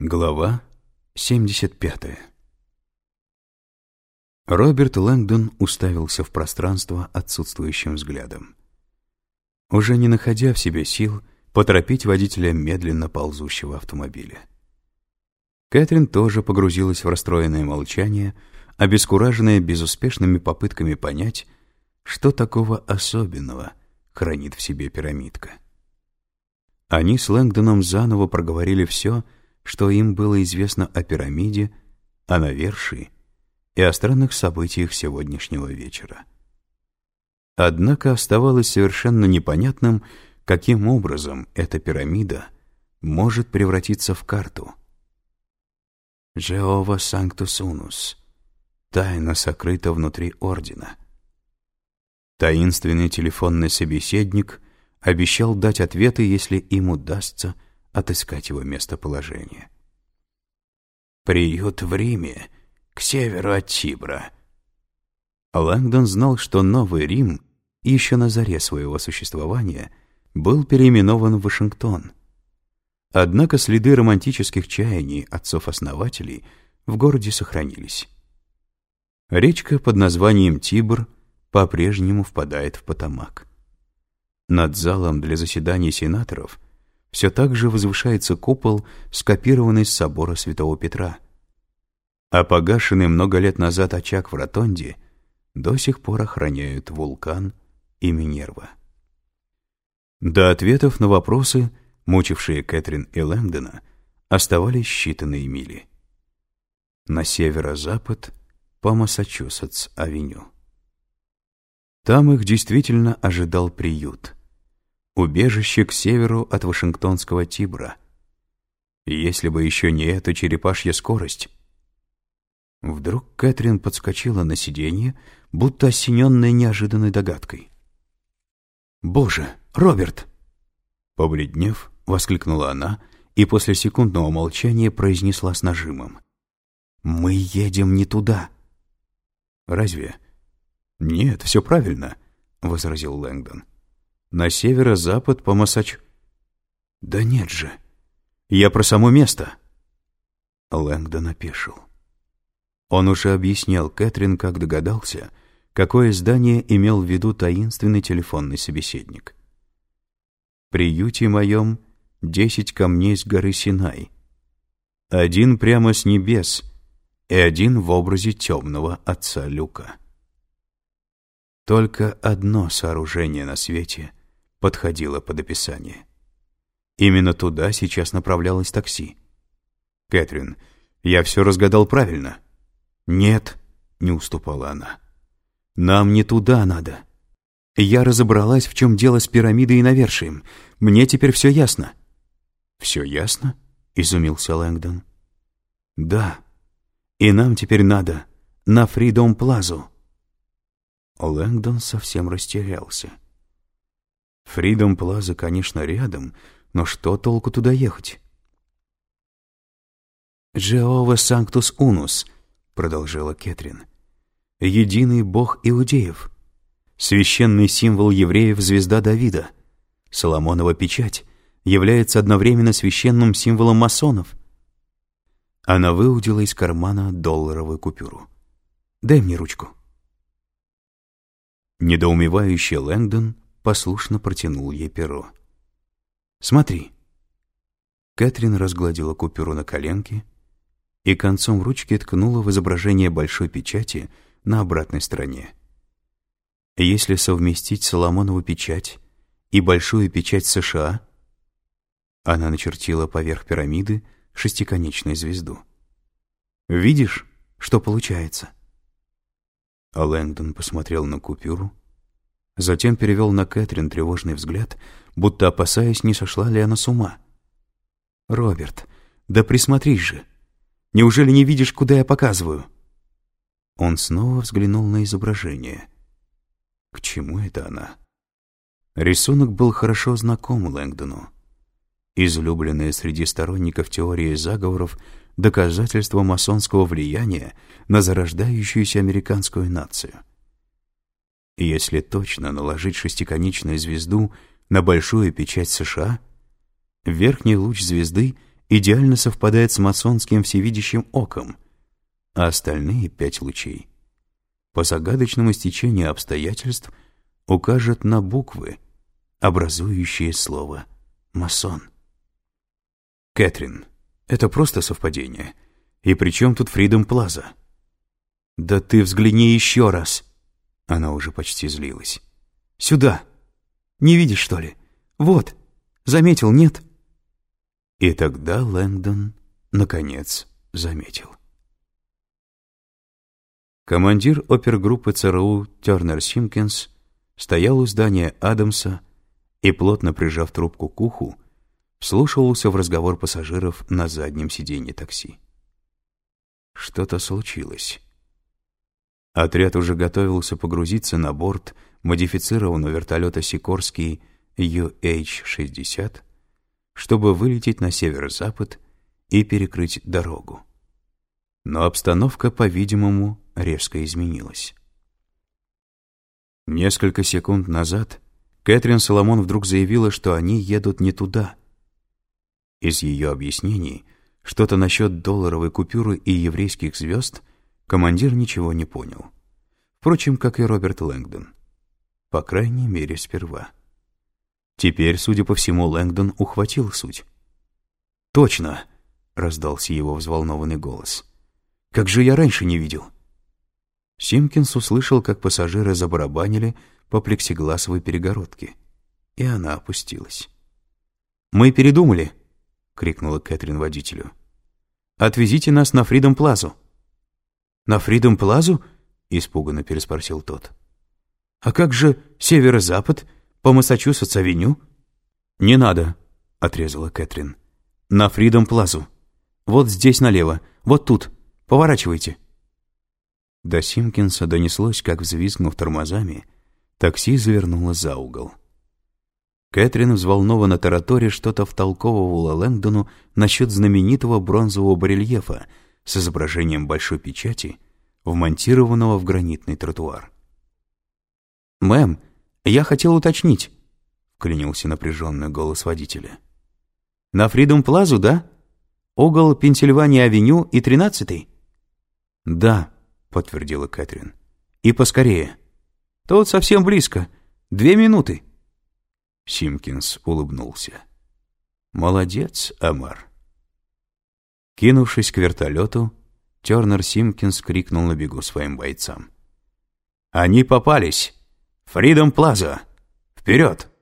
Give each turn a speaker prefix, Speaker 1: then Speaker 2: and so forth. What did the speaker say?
Speaker 1: Глава 75 Роберт Лэнгдон уставился в пространство отсутствующим взглядом. Уже не находя в себе сил поторопить водителя медленно ползущего автомобиля. Кэтрин тоже погрузилась в расстроенное молчание, обескураженная безуспешными попытками понять, что такого особенного хранит в себе пирамидка. Они с Лэнгдоном заново проговорили все, что им было известно о пирамиде, о навершии и о странных событиях сегодняшнего вечера. Однако оставалось совершенно непонятным, каким образом эта пирамида может превратиться в карту. «Джеова Санктус Унус» — тайна сокрыта внутри Ордена. Таинственный телефонный собеседник обещал дать ответы, если им удастся отыскать его местоположение. «Приют в Риме, к северу от Тибра». Лэнгдон знал, что Новый Рим еще на заре своего существования был переименован в Вашингтон. Однако следы романтических чаяний отцов-основателей в городе сохранились. Речка под названием Тибр по-прежнему впадает в Потамак. Над залом для заседаний сенаторов все так же возвышается купол, скопированный с собора Святого Петра. А погашенный много лет назад очаг в Ротонде до сих пор охраняют вулкан и Минерва. До ответов на вопросы, мучившие Кэтрин и Лэнгдона, оставались считанные мили. На северо-запад по Массачусетс-авеню. Там их действительно ожидал приют — убежище к северу от Вашингтонского Тибра. Если бы еще не эта черепашья скорость. Вдруг Кэтрин подскочила на сиденье, будто осененная неожиданной догадкой. «Боже, Роберт!» Побледнев, воскликнула она и после секундного молчания произнесла с нажимом. «Мы едем не туда». «Разве?» «Нет, все правильно», — возразил Лэнгдон на северо-запад по Массач... Да нет же, я про само место. Лэнгдон опешил. Он уже объяснял Кэтрин, как догадался, какое здание имел в виду таинственный телефонный собеседник. «Приюте моем десять камней с горы Синай. Один прямо с небес и один в образе темного отца Люка. Только одно сооружение на свете — подходила под описание. Именно туда сейчас направлялось такси. «Кэтрин, я все разгадал правильно?» «Нет», — не уступала она. «Нам не туда надо. Я разобралась, в чем дело с пирамидой и навершием. Мне теперь все ясно». «Все ясно?» — изумился Лэнгдон. «Да. И нам теперь надо на Фридом Плазу». Лэнгдон совсем растерялся. Фридом Плаза, конечно, рядом, но что толку туда ехать? «Джеова Санктус Унус», — продолжала Кэтрин. «Единый бог иудеев, священный символ евреев звезда Давида, Соломонова печать является одновременно священным символом масонов». Она выудила из кармана долларовую купюру. «Дай мне ручку». Недоумевающий Лэнгдон послушно протянул ей перо. «Смотри». Кэтрин разгладила купюру на коленке и концом ручки ткнула в изображение большой печати на обратной стороне. Если совместить Соломонову печать и большую печать США, она начертила поверх пирамиды шестиконечную звезду. «Видишь, что получается?» Лэнгдон посмотрел на купюру, Затем перевел на Кэтрин тревожный взгляд, будто опасаясь, не сошла ли она с ума. «Роберт, да присмотрись же! Неужели не видишь, куда я показываю?» Он снова взглянул на изображение. К чему это она? Рисунок был хорошо знаком Лэнгдону. Излюбленное среди сторонников теории заговоров доказательство масонского влияния на зарождающуюся американскую нацию — если точно наложить шестиконечную звезду на большую печать США, верхний луч звезды идеально совпадает с масонским всевидящим оком, а остальные пять лучей по загадочному стечению обстоятельств укажут на буквы, образующие слово «масон». Кэтрин, это просто совпадение. И при чем тут Фридом Плаза? Да ты взгляни еще раз. Она уже почти злилась. Сюда. Не видишь, что ли? Вот. Заметил, нет? И тогда Лэнгдон, наконец, заметил. Командир опергруппы ЦРУ Тернер Симкинс стоял у здания Адамса и, плотно прижав трубку к уху, вслушивался в разговор пассажиров на заднем сиденье такси. Что-то случилось. Отряд уже готовился погрузиться на борт модифицированного вертолета «Сикорский» UH-60, чтобы вылететь на северо-запад и перекрыть дорогу. Но обстановка, по-видимому, резко изменилась. Несколько секунд назад Кэтрин Соломон вдруг заявила, что они едут не туда. Из ее объяснений что-то насчет долларовой купюры и еврейских звезд командир ничего не понял. Впрочем, как и Роберт Лэнгдон. По крайней мере, сперва. Теперь, судя по всему, Лэнгдон ухватил суть. «Точно!» — раздался его взволнованный голос. «Как же я раньше не видел!» Симкинс услышал, как пассажиры забарабанили по плексигласовой перегородке, и она опустилась. «Мы передумали!» — крикнула Кэтрин водителю. «Отвезите нас на Фридом Плазу». «На Фридом Плазу?» — испуганно переспросил тот. «А как же северо-запад, по Массачусетс-авеню?» «Не надо», — отрезала Кэтрин. «На Фридом Плазу. Вот здесь налево, вот тут. Поворачивайте». До Симкинса донеслось, как, взвизгнув тормозами, такси завернуло за угол. Кэтрин взволнованно тараторе что-то втолковывала Лэнгдону насчет знаменитого бронзового барельефа с изображением большой печати, вмонтированного в гранитный тротуар. «Мэм, я хотел уточнить», — вклинился напряженный голос водителя. «На Фридом Плазу, да? Угол Пенсильвания-авеню и тринадцатый?» «Да», подтвердила Кэтрин. «И поскорее. Тут совсем близко. Две минуты». Симкинс улыбнулся. «Молодец, Амар». Кинувшись к вертолету, Тернер Симкинс крикнул на бегу своим бойцам. «Они попались! Фридом Плаза! Вперед!»